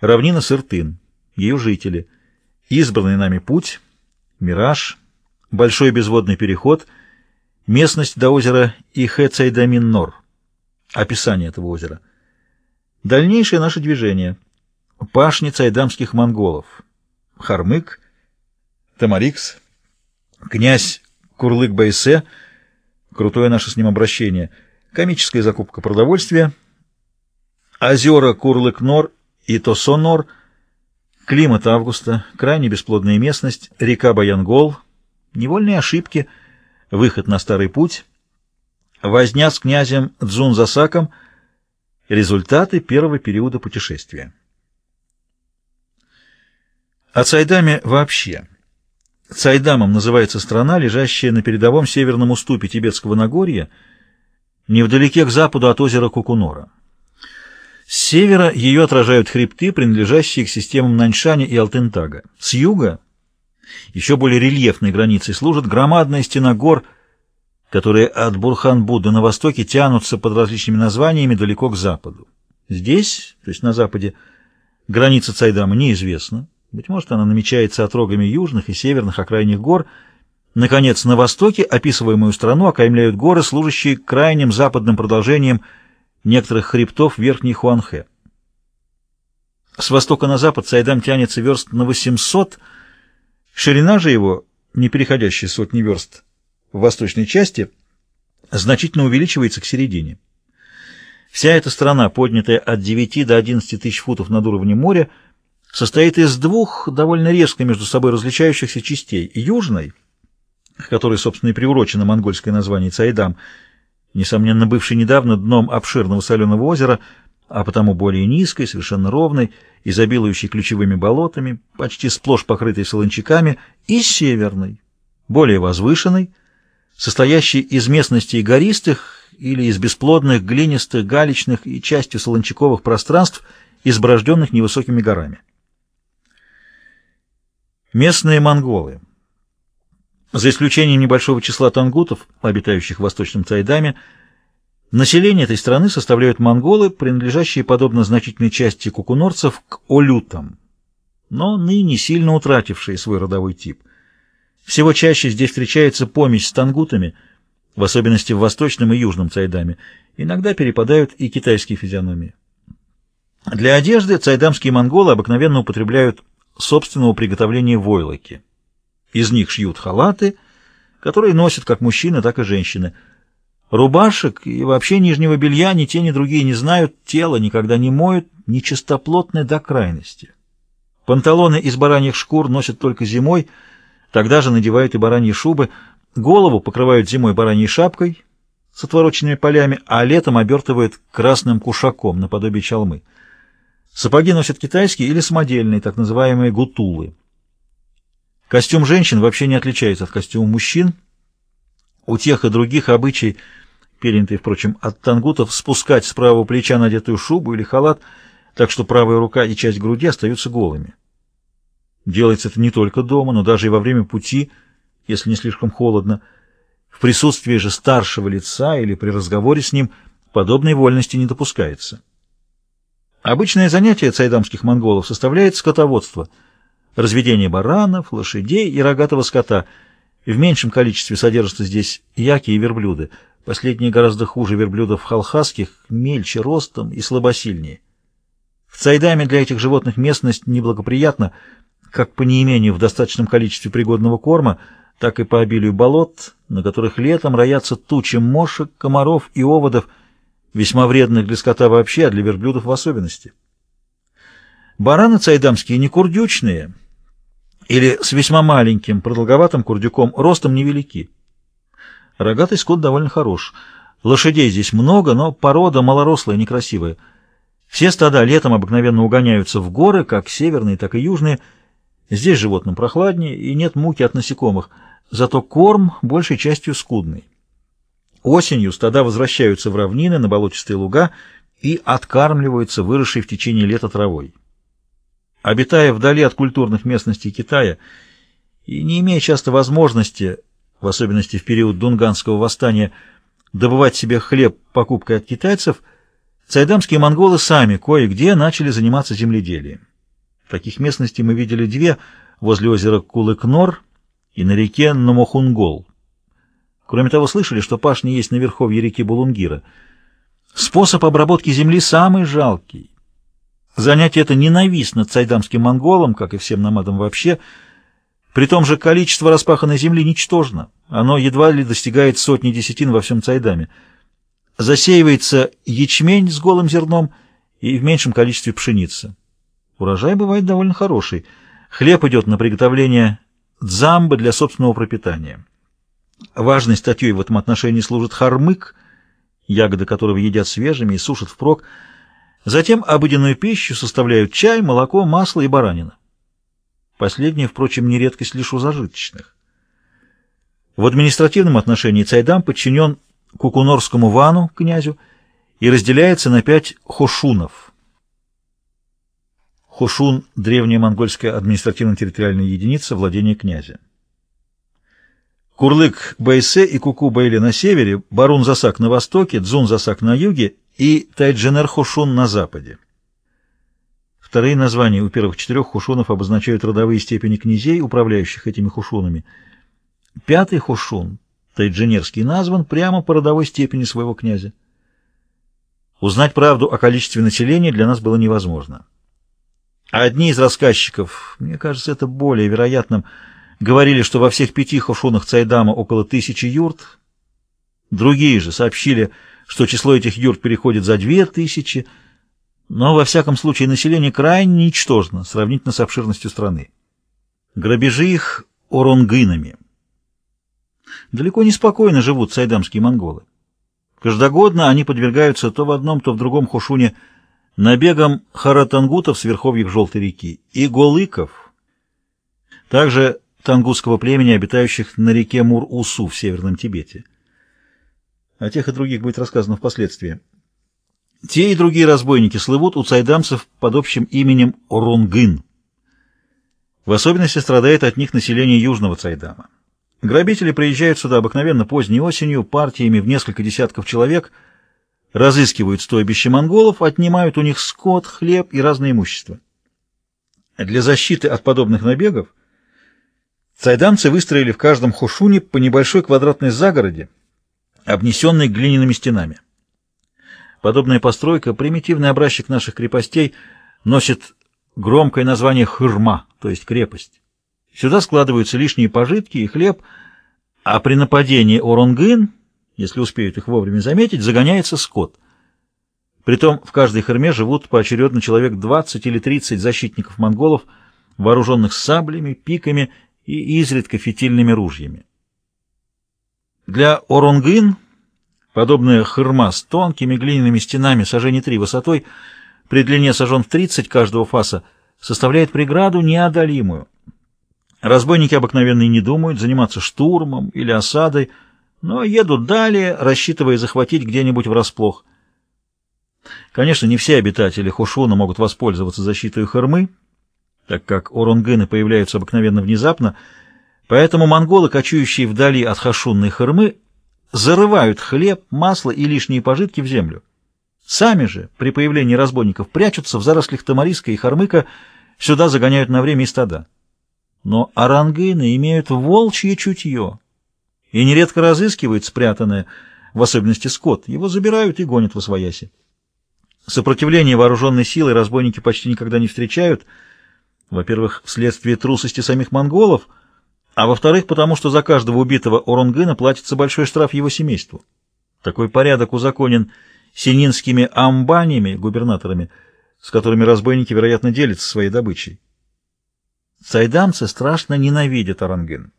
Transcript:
равнина Сыртын, ее жители, избранный нами путь, мираж, большой безводный переход, местность до озера Ихэ-Цайдамин-Нор, описание этого озера. Дальнейшее наше движение. Пашни цайдамских монголов. Хармык, Тамарикс, князь Курлык-Байсе, крутое наше с ним обращение, комическая закупка продовольствия, озера Курлык-Нор и Тосонор, климат августа, крайне бесплодная местность, река Баянгол, невольные ошибки, выход на старый путь, возня с князем Дзунзасаком, результаты первого периода путешествия. О Цайдаме вообще. Цайдамом называется страна, лежащая на передовом северном уступе Тибетского Нагорья, невдалеке к западу от озера Кукунора. С севера ее отражают хребты, принадлежащие к системам Наньшаня и Алтентага. С юга, еще более рельефной границей, служит громадная стена гор, которые от Бурхан-Будды на востоке тянутся под различными названиями далеко к западу. Здесь, то есть на западе, граница Цайдама неизвестна. Быть может, она намечается отрогами южных и северных окраинных гор. Наконец, на востоке описываемую страну окаймляют горы, служащие крайним западным продолжением – некоторых хребтов Верхней Хуанхэ. С востока на запад Сайдам тянется верст на 800, ширина же его, не переходящая сотни верст в восточной части, значительно увеличивается к середине. Вся эта страна, поднятая от 9 до 11 тысяч футов над уровнем моря, состоит из двух довольно резко между собой различающихся частей. Южной, к которой, собственно, и приурочено монгольское название Цайдам, несомненно, бывший недавно дном обширного соленого озера, а потому более низкой, совершенно ровной, изобилующей ключевыми болотами, почти сплошь покрытой солончаками, и северной, более возвышенной, состоящей из местностей гористых или из бесплодных, глинистых, галечных и частью солончаковых пространств, изброжденных невысокими горами. Местные монголы за исключением небольшого числа тангутов, обитающих в Восточном Цайдаме, население этой страны составляют монголы, принадлежащие, подобно значительной части кукунорцев, к олютам, но ныне сильно утратившие свой родовой тип. Всего чаще здесь встречается помесь с тангутами, в особенности в Восточном и Южном Цайдаме, иногда перепадают и китайские физиономии. Для одежды цайдамские монголы обыкновенно употребляют собственного приготовления войлоки. Из них шьют халаты, которые носят как мужчины, так и женщины. Рубашек и вообще нижнего белья ни те, ни другие не знают, тело никогда не моют, нечистоплотны до крайности. Панталоны из бараньих шкур носят только зимой, тогда же надевают и бараньи шубы, голову покрывают зимой бараньей шапкой с отвороченными полями, а летом обертывают красным кушаком наподобие чалмы. Сапоги носят китайские или самодельные, так называемые гутулы. Костюм женщин вообще не отличается от костюма мужчин. У тех и других обычай, перенятый, впрочем, от тангутов, спускать с правого плеча надетую шубу или халат, так что правая рука и часть груди остаются голыми. Делается это не только дома, но даже и во время пути, если не слишком холодно. В присутствии же старшего лица или при разговоре с ним подобной вольности не допускается. Обычное занятие цайдамских монголов составляет скотоводство – разведение баранов, лошадей и рогатого скота. В меньшем количестве содержатся здесь яки и верблюды. Последние гораздо хуже верблюдов халхасских, мельче ростом и слабосильнее. В Цайдаме для этих животных местность неблагоприятна, как по неимению в достаточном количестве пригодного корма, так и по обилию болот, на которых летом роятся тучи мошек, комаров и оводов, весьма вредных для скота вообще, а для верблюдов в особенности. Бараны цайдамские не курдючные — или с весьма маленьким, продолговатым курдюком, ростом невелики. Рогатый скот довольно хорош. Лошадей здесь много, но порода малорослая, некрасивая. Все стада летом обыкновенно угоняются в горы, как северные, так и южные. Здесь животным прохладнее и нет муки от насекомых, зато корм большей частью скудный. Осенью стада возвращаются в равнины, на болотистые луга и откармливаются выросшей в течение лета травой. Обитая вдали от культурных местностей Китая и не имея часто возможности, в особенности в период Дунганского восстания, добывать себе хлеб покупкой от китайцев, Цайдамские монголы сами кое-где начали заниматься земледелием. Таких местностей мы видели две возле озера Кулыкнор и на реке Намохунгол. Кроме того, слышали, что пашни есть на верховье реки Булунгира. Способ обработки земли самый жалкий. Занятие это ненавистно цайдамским монголам, как и всем намадам вообще. При том же количество распаханной земли ничтожно. Оно едва ли достигает сотни десятин во всем Цайдаме. Засеивается ячмень с голым зерном и в меньшем количестве пшеницы. Урожай бывает довольно хороший. Хлеб идет на приготовление дзамбы для собственного пропитания. Важной статьей в этом отношении служит хармык, ягоды которого едят свежими и сушат впрок. Затем обыденную пищу составляют чай, молоко, масло и баранина. Последнее, впрочем, не редкость лишь у зажиточных. В административном отношении Цайдам подчинен Кукунорскому вану, князю, и разделяется на пять хошунов. Хошун – древняя монгольская административно-территориальная единица владения князя. Курлык Байсе и Куку Байли на севере, Барун Засак на востоке, Дзун Засак на юге и Тайдженер Хошун на западе. Вторые названия у первых четырех хушунов обозначают родовые степени князей, управляющих этими хушунами – Пятый хушун, Тайджинерский, назван прямо по родовой степени своего князя. Узнать правду о количестве населения для нас было невозможно. А одни из рассказчиков, мне кажется, это более вероятным, говорили, что во всех пяти хушунах Цайдама около тысячи юрт. Другие же сообщили, что число этих юрт переходит за две тысячи, но во всяком случае население крайне ничтожно сравнительно с обширностью страны. Грабежи их оронгынами – Далеко не спокойно живут сайдамские монголы. Каждогодно они подвергаются то в одном, то в другом хушуне набегам харатангутов с верховьев Желтой реки и голыков, также тангутского племени, обитающих на реке Мур-Усу в Северном Тибете. О тех и других будет рассказано впоследствии. Те и другие разбойники слывут у цайдамцев под общим именем Орунгын. В особенности страдает от них население Южного Цайдама. Грабители приезжают сюда обыкновенно поздней осенью, партиями в несколько десятков человек, разыскивают стойбище монголов, отнимают у них скот, хлеб и разное имущество. Для защиты от подобных набегов цайдамцы выстроили в каждом хушуне по небольшой квадратной загороде, обнесенной глиняными стенами. Подобная постройка, примитивный образчик наших крепостей, носит громкое название хырма, то есть крепость. Сюда складываются лишние пожитки и хлеб, а при нападении Оронгын, если успеют их вовремя заметить, загоняется скот. Притом в каждой херме живут поочередно человек 20 или 30 защитников монголов, вооруженных саблями, пиками и изредка фитильными ружьями. Для Оронгын подобная хырма с тонкими глиняными стенами сажений три высотой при длине сажен в 30 каждого фаса составляет преграду неодолимую. Разбойники обыкновенно и не думают заниматься штурмом или осадой, но едут далее, рассчитывая захватить где-нибудь врасплох. Конечно, не все обитатели Хушуна могут воспользоваться защитой Хормы, так как оронгыны появляются обыкновенно внезапно, поэтому монголы, кочующие вдали от Хашунной Хормы, зарывают хлеб, масло и лишние пожитки в землю. Сами же при появлении разбойников прячутся в зарослях Тамариска и Хормыка, сюда загоняют на время и стада. Но орангыны имеют волчье чутье и нередко разыскивают спрятанное, в особенности скот. Его забирают и гонят в освояси. Сопротивление вооруженной силы разбойники почти никогда не встречают, во-первых, вследствие трусости самих монголов, а во-вторых, потому что за каждого убитого Оронгына платится большой штраф его семейству. Такой порядок узаконен сининскими амбанями, губернаторами, с которыми разбойники, вероятно, делятся своей добычей. Сайдамцы страшно ненавидят Оранген.